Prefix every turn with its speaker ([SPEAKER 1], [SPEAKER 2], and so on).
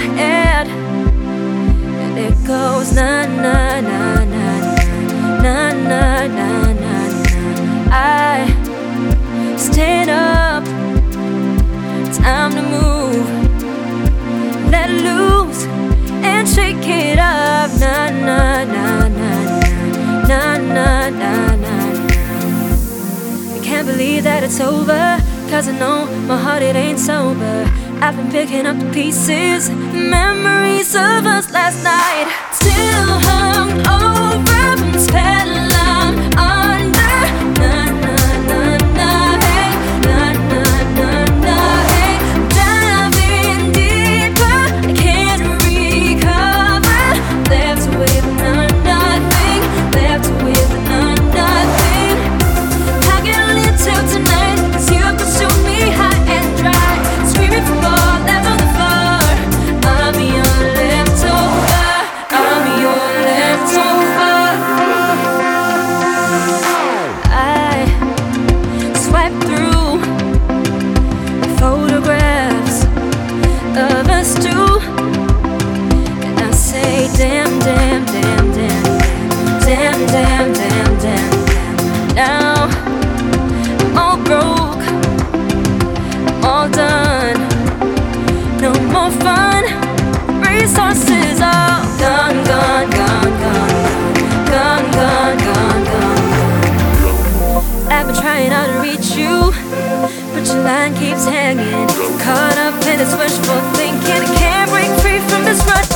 [SPEAKER 1] head, and it goes na na na na na na na na. I stand up, time to move, let loose and shake it up. Na na na na na na na na. I can't believe that it's over. Cause I know my heart it ain't sober. I've been picking up the pieces, memories of us last night. Still hung over from the trying not to reach you, but your line keeps hanging. Caught up in this wishful thinking, can't break free from this rush.